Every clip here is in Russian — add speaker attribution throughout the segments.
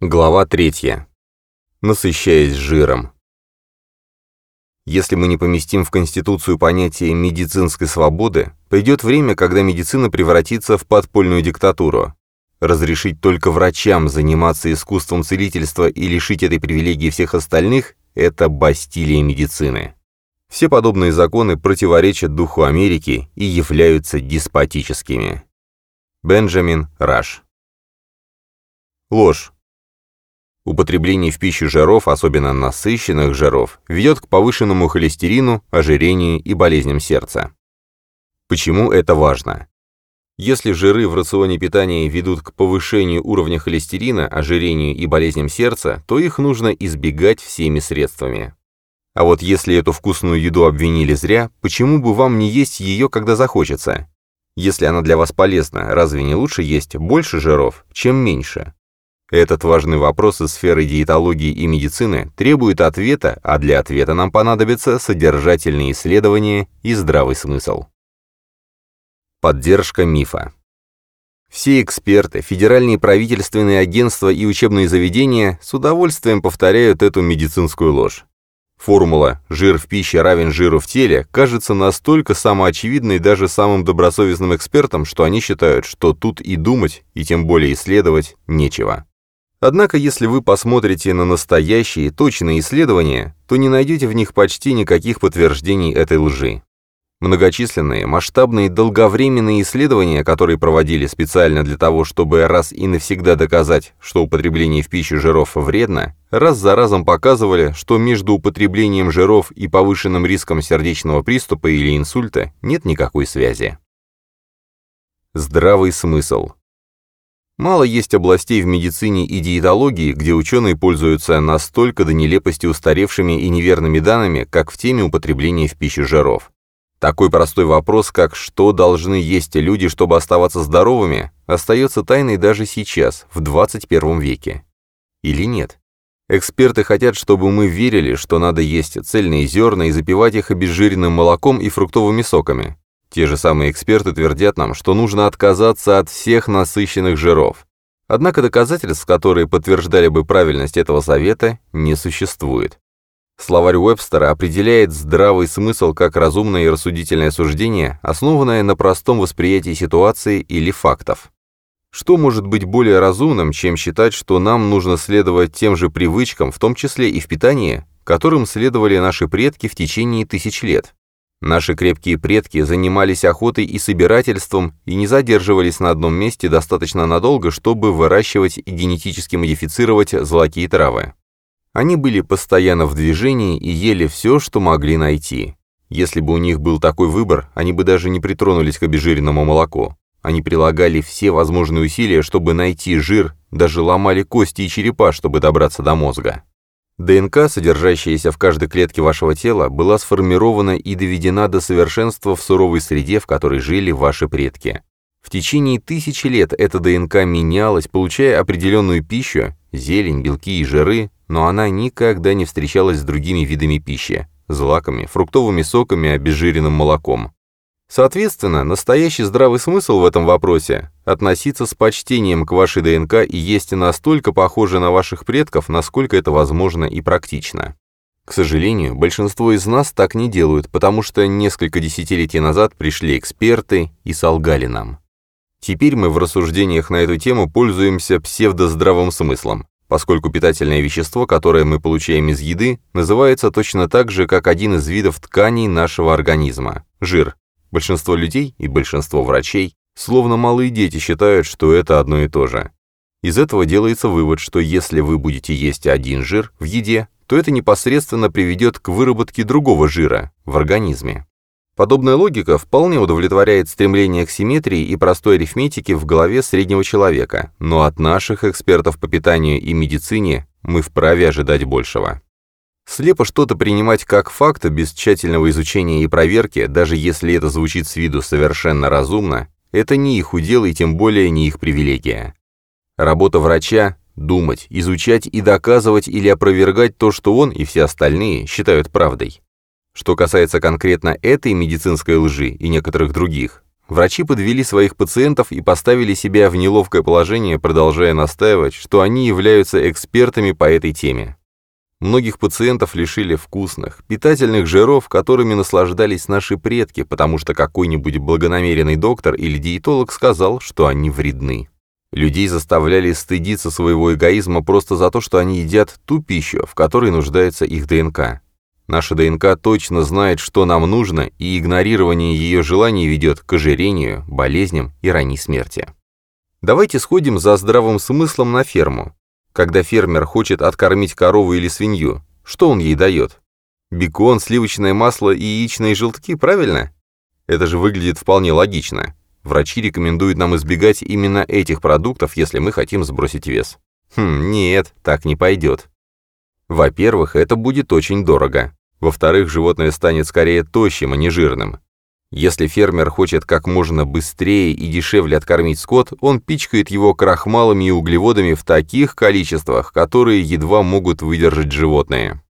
Speaker 1: Глава 3. Насыщаясь жиром. Если мы не поместим в Конституцию понятие медицинской свободы, придет время, когда медицина превратится в подпольную диктатуру. Разрешить только врачам заниматься искусством целительства и лишить этой привилегии всех остальных – это бастилия медицины. Все подобные законы противоречат духу Америки и являются деспотическими. Бенджамин Раш. Ложь. Употребление в пищу жиров, особенно насыщенных жиров, ведет к повышенному холестерину, ожирению и болезням сердца. Почему это важно? Если жиры в рационе питания ведут к повышению уровня холестерина, ожирению и болезням сердца, то их нужно избегать всеми средствами. А вот если эту вкусную еду обвинили зря, почему бы вам не есть ее, когда захочется? Если она для вас полезна, разве не лучше есть больше жиров, чем меньше? Этот важный вопрос из сферы диетологии и медицины требует ответа, а для ответа нам понадобятся содержательные исследования и здравый смысл. Поддержка мифа. Все эксперты, федеральные правительственные агентства и учебные заведения с удовольствием повторяют эту медицинскую ложь. Формула «жир в пище равен жиру в теле» кажется настолько самоочевидной даже самым добросовестным экспертам, что они считают, что тут и думать, и тем более исследовать, нечего. Однако, если вы посмотрите на настоящие, точные исследования, то не найдете в них почти никаких подтверждений этой лжи. Многочисленные, масштабные, долговременные исследования, которые проводили специально для того, чтобы раз и навсегда доказать, что употребление в пищу жиров вредно, раз за разом показывали, что между употреблением жиров и повышенным риском сердечного приступа или инсульта нет никакой связи. Здравый смысл. Мало есть областей в медицине и диетологии, где ученые пользуются настолько до нелепости устаревшими и неверными данными, как в теме употребления в пищу жиров. Такой простой вопрос, как «что должны есть люди, чтобы оставаться здоровыми», остается тайной даже сейчас, в 21 веке. Или нет? Эксперты хотят, чтобы мы верили, что надо есть цельные зерна и запивать их обезжиренным молоком и фруктовыми соками. Те же самые эксперты твердят нам, что нужно отказаться от всех насыщенных жиров. Однако доказательств, которые подтверждали бы правильность этого совета, не существует. Словарь Уэбстера определяет здравый смысл как разумное и рассудительное суждение, основанное на простом восприятии ситуации или фактов. Что может быть более разумным, чем считать, что нам нужно следовать тем же привычкам, в том числе и в питании, которым следовали наши предки в течение тысяч лет? Наши крепкие предки занимались охотой и собирательством и не задерживались на одном месте достаточно надолго, чтобы выращивать и генетически модифицировать злаки травы. Они были постоянно в движении и ели все, что могли найти. Если бы у них был такой выбор, они бы даже не притронулись к обезжиренному молоку. Они прилагали все возможные усилия, чтобы найти жир, даже ломали кости и черепа, чтобы добраться до мозга. ДНК, содержащаяся в каждой клетке вашего тела, была сформирована и доведена до совершенства в суровой среде, в которой жили ваши предки. В течение тысячи лет эта ДНК менялась, получая определенную пищу, зелень, белки и жиры, но она никогда не встречалась с другими видами пищи – злаками, фруктовыми соками, обезжиренным молоком. Соответственно, настоящий здравый смысл в этом вопросе – относиться с почтением к вашей ДНК и есть настолько похоже на ваших предков, насколько это возможно и практично. К сожалению, большинство из нас так не делают, потому что несколько десятилетий назад пришли эксперты и солгали нам. Теперь мы в рассуждениях на эту тему пользуемся псевдоздравым смыслом, поскольку питательное вещество, которое мы получаем из еды, называется точно так же, как один из видов тканей нашего организма – жир, Большинство людей и большинство врачей, словно малые дети, считают, что это одно и то же. Из этого делается вывод, что если вы будете есть один жир в еде, то это непосредственно приведет к выработке другого жира в организме. Подобная логика вполне удовлетворяет стремление к симметрии и простой арифметике в голове среднего человека, но от наших экспертов по питанию и медицине мы вправе ожидать большего. Слепо что-то принимать как факт без тщательного изучения и проверки, даже если это звучит с виду совершенно разумно, это не их удел и тем более не их привилегия. Работа врача – думать, изучать и доказывать или опровергать то, что он и все остальные считают правдой. Что касается конкретно этой медицинской лжи и некоторых других, Врачи подвели своих пациентов и поставили себя в неловкое положение, продолжая настаивать, что они являются экспертами по этой теме. Многих пациентов лишили вкусных, питательных жиров, которыми наслаждались наши предки, потому что какой-нибудь благонамеренный доктор или диетолог сказал, что они вредны. Людей заставляли стыдиться своего эгоизма просто за то, что они едят ту пищу, в которой нуждается их ДНК. Наша ДНК точно знает, что нам нужно, и игнорирование ее желаний ведет к ожирению, болезням и ранней смерти. Давайте сходим за здравым смыслом на ферму. Когда фермер хочет откормить корову или свинью, что он ей дает? Бекон, сливочное масло и яичные желтки, правильно? Это же выглядит вполне логично. Врачи рекомендуют нам избегать именно этих продуктов, если мы хотим сбросить вес. Хм, нет, так не пойдет. Во-первых, это будет очень дорого. Во-вторых, животное станет скорее тощим, а не жирным. Если фермер хочет как можно быстрее и дешевле откормить скот, он пичкает его крахмалами и углеводами в таких количествах, которые едва могут выдержать животные.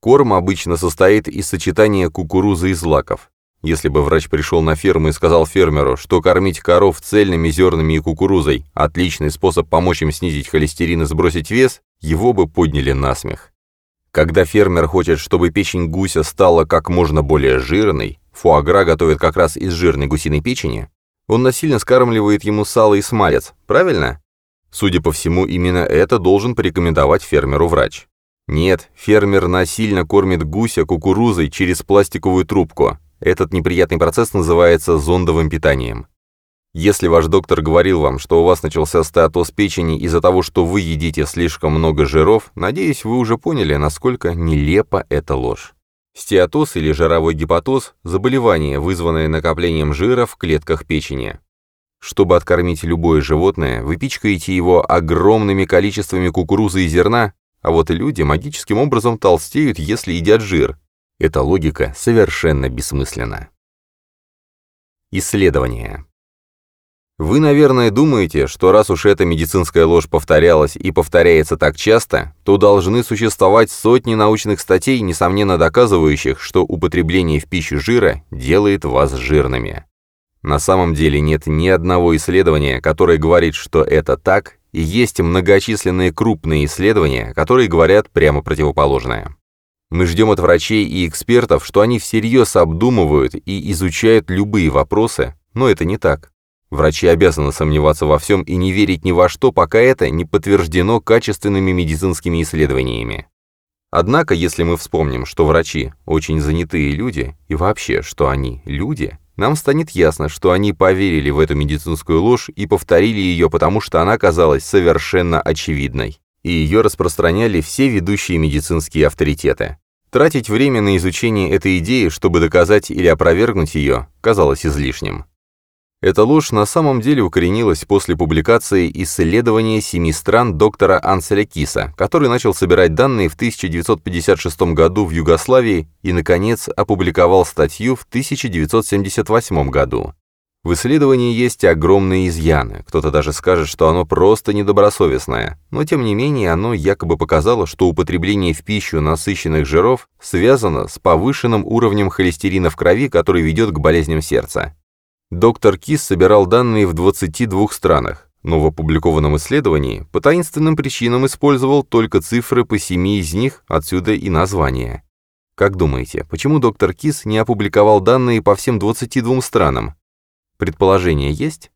Speaker 1: Корм обычно состоит из сочетания кукурузы и злаков. Если бы врач пришел на ферму и сказал фермеру, что кормить коров цельными зернами и кукурузой – отличный способ помочь им снизить холестерин и сбросить вес, его бы подняли на смех. Когда фермер хочет, чтобы печень гуся стала как можно более жирной, фуагра готовят как раз из жирной гусиной печени, он насильно скармливает ему сало и смалец, правильно? Судя по всему, именно это должен порекомендовать фермеру врач. Нет, фермер насильно кормит гуся кукурузой через пластиковую трубку. Этот неприятный процесс называется зондовым питанием. Если ваш доктор говорил вам, что у вас начался статус печени из-за того, что вы едите слишком много жиров, надеюсь, вы уже поняли, насколько нелепа эта ложь. Стеатоз или жировой гепатоз – заболевание, вызванное накоплением жира в клетках печени. Чтобы откормить любое животное, вы пичкаете его огромными количествами кукурузы и зерна, а вот люди магическим образом толстеют, если едят жир. Эта логика совершенно бессмысленна. Исследование. Вы, наверное, думаете, что раз уж эта медицинская ложь повторялась и повторяется так часто, то должны существовать сотни научных статей, несомненно доказывающих, что употребление в пищу жира делает вас жирными. На самом деле нет ни одного исследования, которое говорит, что это так, и есть многочисленные крупные исследования, которые говорят прямо противоположное. Мы ждем от врачей и экспертов, что они всерьез обдумывают и изучают любые вопросы, но это не так. Врачи обязаны сомневаться во всем и не верить ни во что, пока это не подтверждено качественными медицинскими исследованиями. Однако, если мы вспомним, что врачи – очень занятые люди, и вообще, что они – люди, нам станет ясно, что они поверили в эту медицинскую ложь и повторили ее, потому что она казалась совершенно очевидной. И ее распространяли все ведущие медицинские авторитеты. Тратить время на изучение этой идеи, чтобы доказать или опровергнуть ее, казалось излишним. Эта ложь на самом деле укоренилась после публикации исследования семи стран доктора Анселя Киса, который начал собирать данные в 1956 году в Югославии и, наконец, опубликовал статью в 1978 году. В исследовании есть огромные изъяны, кто-то даже скажет, что оно просто недобросовестное, но тем не менее оно якобы показало, что употребление в пищу насыщенных жиров связано с повышенным уровнем холестерина в крови, который ведет к болезням сердца. Доктор Кис собирал данные в 22 странах, но в опубликованном исследовании по таинственным причинам использовал только цифры по семи из них, отсюда и название. Как думаете, почему доктор Кис не опубликовал данные по всем 22 странам? Предположение есть?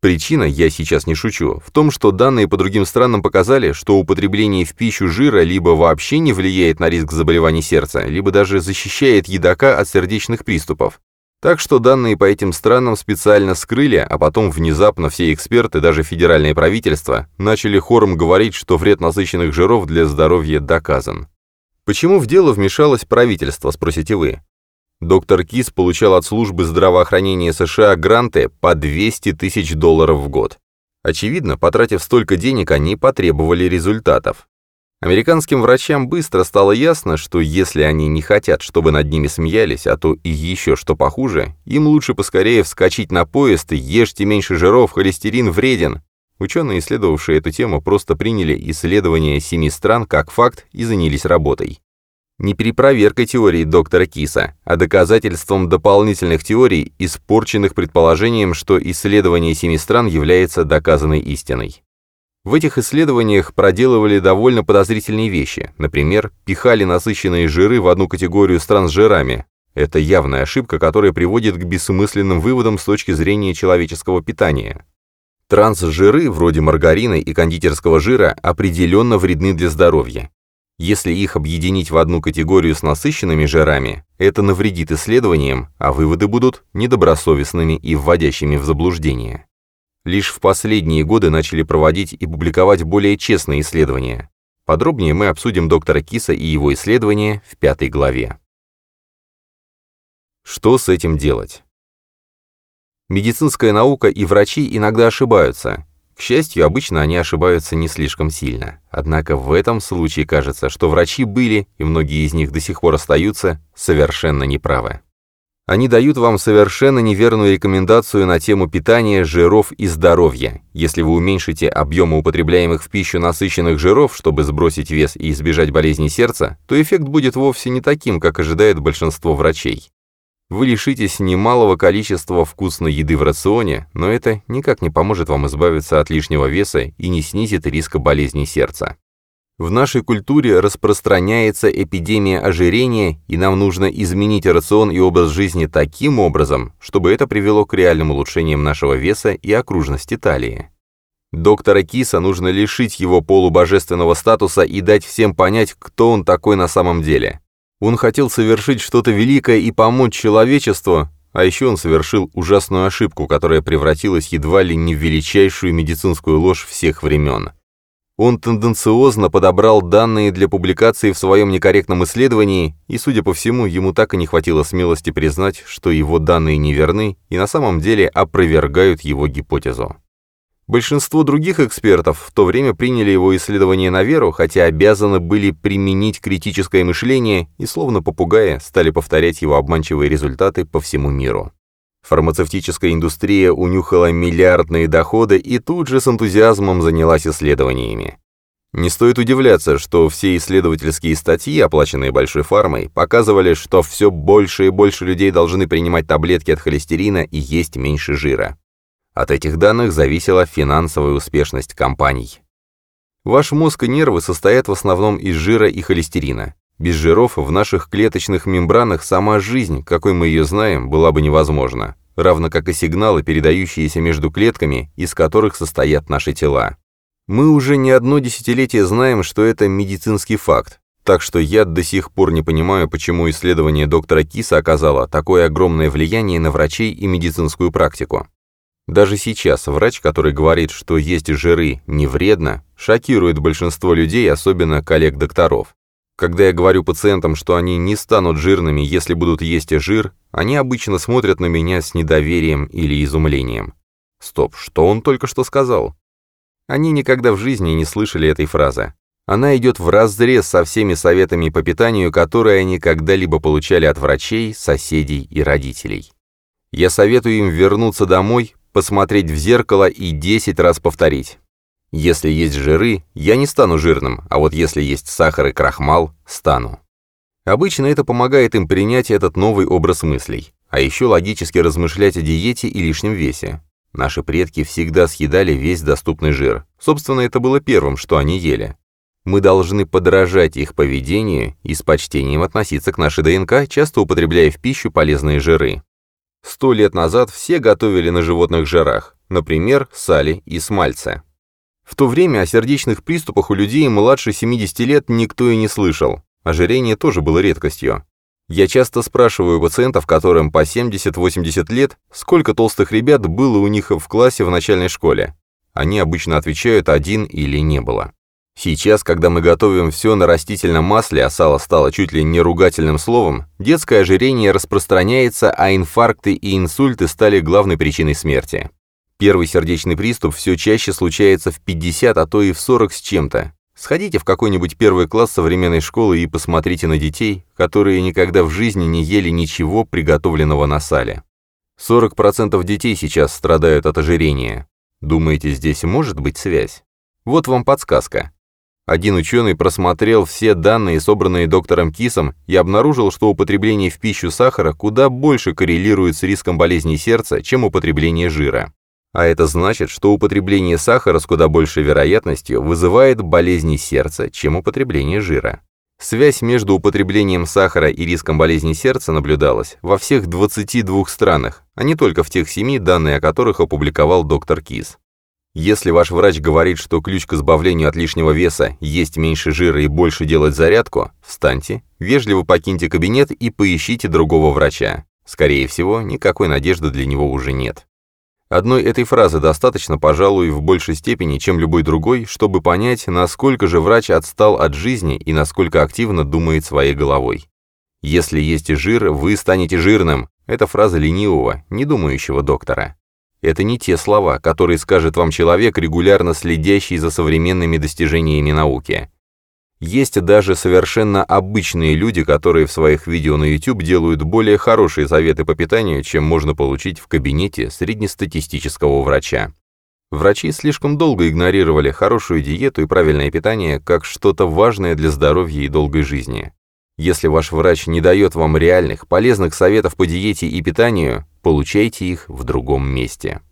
Speaker 1: Причина, я сейчас не шучу, в том, что данные по другим странам показали, что употребление в пищу жира либо вообще не влияет на риск заболеваний сердца, либо даже защищает едока от сердечных приступов. Так что данные по этим странам специально скрыли, а потом внезапно все эксперты, даже федеральное правительство, начали хором говорить, что вред насыщенных жиров для здоровья доказан. Почему в дело вмешалось правительство, спросите вы? Доктор Кис получал от службы здравоохранения США гранты по 200 тысяч долларов в год. Очевидно, потратив столько денег, они потребовали результатов. Американским врачам быстро стало ясно, что если они не хотят, чтобы над ними смеялись, а то и еще что похуже, им лучше поскорее вскочить на поезд и ешьте меньше жиров, холестерин вреден. Ученые, исследовавшие эту тему, просто приняли исследования семи стран как факт и занялись работой. не перепроверкой теории доктора Киса, а доказательством дополнительных теорий, испорченных предположением, что исследование семи стран является доказанной истиной. В этих исследованиях проделывали довольно подозрительные вещи. Например, пихали насыщенные жиры в одну категорию с жирами. Это явная ошибка, которая приводит к бессмысленным выводам с точки зрения человеческого питания. Трансжиры, вроде маргарина и кондитерского жира, определенно вредны для здоровья. Если их объединить в одну категорию с насыщенными жирами, это навредит исследованиям, а выводы будут недобросовестными и вводящими в заблуждение. Лишь в последние годы начали проводить и публиковать более честные исследования. Подробнее мы обсудим доктора Киса и его исследования в пятой главе. Что с этим делать? Медицинская наука и врачи иногда ошибаются, к счастью, обычно они ошибаются не слишком сильно. Однако в этом случае кажется, что врачи были, и многие из них до сих пор остаются, совершенно неправы. Они дают вам совершенно неверную рекомендацию на тему питания, жиров и здоровья. Если вы уменьшите объемы употребляемых в пищу насыщенных жиров, чтобы сбросить вес и избежать болезней сердца, то эффект будет вовсе не таким, как ожидает большинство врачей. Вы лишитесь немалого количества вкусной еды в рационе, но это никак не поможет вам избавиться от лишнего веса и не снизит риска болезней сердца. В нашей культуре распространяется эпидемия ожирения, и нам нужно изменить рацион и образ жизни таким образом, чтобы это привело к реальным улучшениям нашего веса и окружности талии. Доктора Киса нужно лишить его полубожественного статуса и дать всем понять, кто он такой на самом деле. Он хотел совершить что-то великое и помочь человечеству, а еще он совершил ужасную ошибку, которая превратилась едва ли не в величайшую медицинскую ложь всех времен. Он тенденциозно подобрал данные для публикации в своем некорректном исследовании, и, судя по всему, ему так и не хватило смелости признать, что его данные неверны и на самом деле опровергают его гипотезу. Большинство других экспертов в то время приняли его исследование на веру, хотя обязаны были применить критическое мышление и, словно попугая, стали повторять его обманчивые результаты по всему миру. Фармацевтическая индустрия унюхала миллиардные доходы и тут же с энтузиазмом занялась исследованиями. Не стоит удивляться, что все исследовательские статьи, оплаченные Большой фармой, показывали, что все больше и больше людей должны принимать таблетки от холестерина и есть меньше жира. От этих данных зависела финансовая успешность компаний. Ваш мозг и нервы состоят в основном из жира и холестерина. Без жиров в наших клеточных мембранах сама жизнь, какой мы ее знаем, была бы невозможна, равно как и сигналы, передающиеся между клетками, из которых состоят наши тела. Мы уже не одно десятилетие знаем, что это медицинский факт, так что я до сих пор не понимаю, почему исследование доктора Киса оказало такое огромное влияние на врачей и медицинскую практику. Даже сейчас врач, который говорит, что есть жиры не вредно, шокирует большинство людей, особенно коллег-докторов. Когда я говорю пациентам, что они не станут жирными, если будут есть жир, они обычно смотрят на меня с недоверием или изумлением. Стоп, что он только что сказал? Они никогда в жизни не слышали этой фразы. Она идет вразрез со всеми советами по питанию, которые они когда-либо получали от врачей, соседей и родителей. Я советую им вернуться домой, посмотреть в зеркало и 10 раз повторить. Если есть жиры, я не стану жирным, а вот если есть сахар и крахмал, стану. Обычно это помогает им принять этот новый образ мыслей, а еще логически размышлять о диете и лишнем весе. Наши предки всегда съедали весь доступный жир. Собственно, это было первым, что они ели. Мы должны подражать их поведению и с почтением относиться к нашей ДНК, часто употребляя в пищу полезные жиры. Сто лет назад все готовили на животных жирах, например, сали и смальце. В то время о сердечных приступах у людей младше 70 лет никто и не слышал. Ожирение тоже было редкостью. Я часто спрашиваю пациентов, которым по 70-80 лет, сколько толстых ребят было у них в классе в начальной школе. Они обычно отвечают один или не было. Сейчас, когда мы готовим все на растительном масле, а сало стало чуть ли не ругательным словом, детское ожирение распространяется, а инфаркты и инсульты стали главной причиной смерти. Первый сердечный приступ все чаще случается в 50, а то и в 40 с чем-то. Сходите в какой-нибудь первый класс современной школы и посмотрите на детей, которые никогда в жизни не ели ничего, приготовленного на сале. 40% детей сейчас страдают от ожирения. Думаете, здесь может быть связь? Вот вам подсказка. Один ученый просмотрел все данные, собранные доктором Кисом, и обнаружил, что употребление в пищу сахара куда больше коррелирует с риском болезней сердца, чем употребление жира. А это значит, что употребление сахара с куда большей вероятностью вызывает болезни сердца, чем употребление жира. Связь между употреблением сахара и риском болезни сердца наблюдалась во всех 22 странах, а не только в тех семи, данные о которых опубликовал доктор Кис. Если ваш врач говорит, что ключ к избавлению от лишнего веса – есть меньше жира и больше делать зарядку, встаньте, вежливо покиньте кабинет и поищите другого врача. Скорее всего, никакой надежды для него уже нет. Одной этой фразы достаточно, пожалуй, в большей степени, чем любой другой, чтобы понять, насколько же врач отстал от жизни и насколько активно думает своей головой. «Если есть жир, вы станете жирным» – это фраза ленивого, не думающего доктора. Это не те слова, которые скажет вам человек, регулярно следящий за современными достижениями науки. Есть даже совершенно обычные люди, которые в своих видео на YouTube делают более хорошие советы по питанию, чем можно получить в кабинете среднестатистического врача. Врачи слишком долго игнорировали хорошую диету и правильное питание как что-то важное для здоровья и долгой жизни. Если ваш врач не дает вам реальных, полезных советов по диете и питанию, получайте их в другом месте.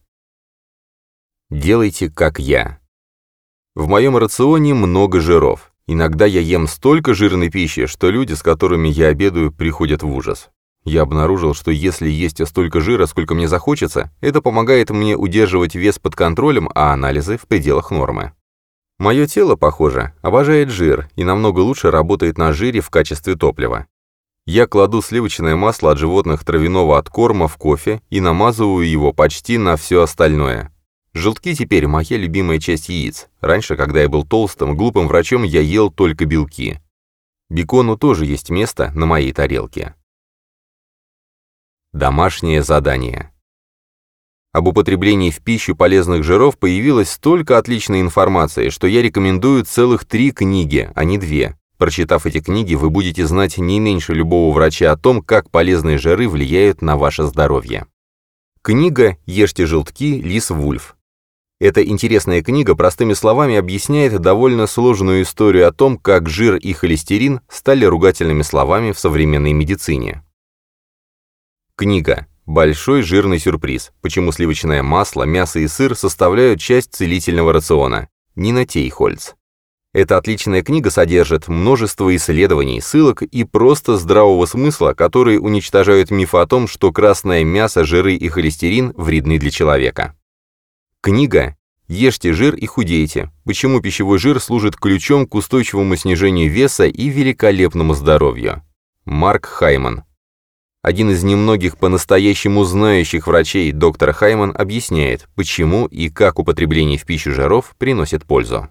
Speaker 1: Делайте как я. В моем рационе много жиров. Иногда я ем столько жирной пищи, что люди, с которыми я обедаю, приходят в ужас. Я обнаружил, что если есть столько жира, сколько мне захочется, это помогает мне удерживать вес под контролем, а анализы в пределах нормы. Мое тело, похоже, обожает жир и намного лучше работает на жире в качестве топлива. Я кладу сливочное масло от животных травяного откорма в кофе и намазываю его почти на все остальное. Желтки теперь моя любимая часть яиц. Раньше, когда я был толстым, глупым врачом, я ел только белки. Бекону тоже есть место на моей тарелке. Домашнее задание. Об употреблении в пищу полезных жиров появилось столько отличной информации, что я рекомендую целых три книги, а не две. Прочитав эти книги, вы будете знать не меньше любого врача о том, как полезные жиры влияют на ваше здоровье. Книга «Ешьте желтки» Лис Вульф. Эта интересная книга простыми словами объясняет довольно сложную историю о том, как жир и холестерин стали ругательными словами в современной медицине. Книга Большой жирный сюрприз. Почему сливочное масло, мясо и сыр составляют часть целительного рациона. Нина Тейхольц. Эта отличная книга содержит множество исследований, ссылок и просто здравого смысла, которые уничтожают миф о том, что красное мясо, жиры и холестерин вредны для человека. Книга «Ешьте жир и худейте. Почему пищевой жир служит ключом к устойчивому снижению веса и великолепному здоровью». Марк Хайман. Один из немногих по-настоящему знающих врачей, доктор Хайман, объясняет, почему и как употребление в пищу жиров приносит пользу.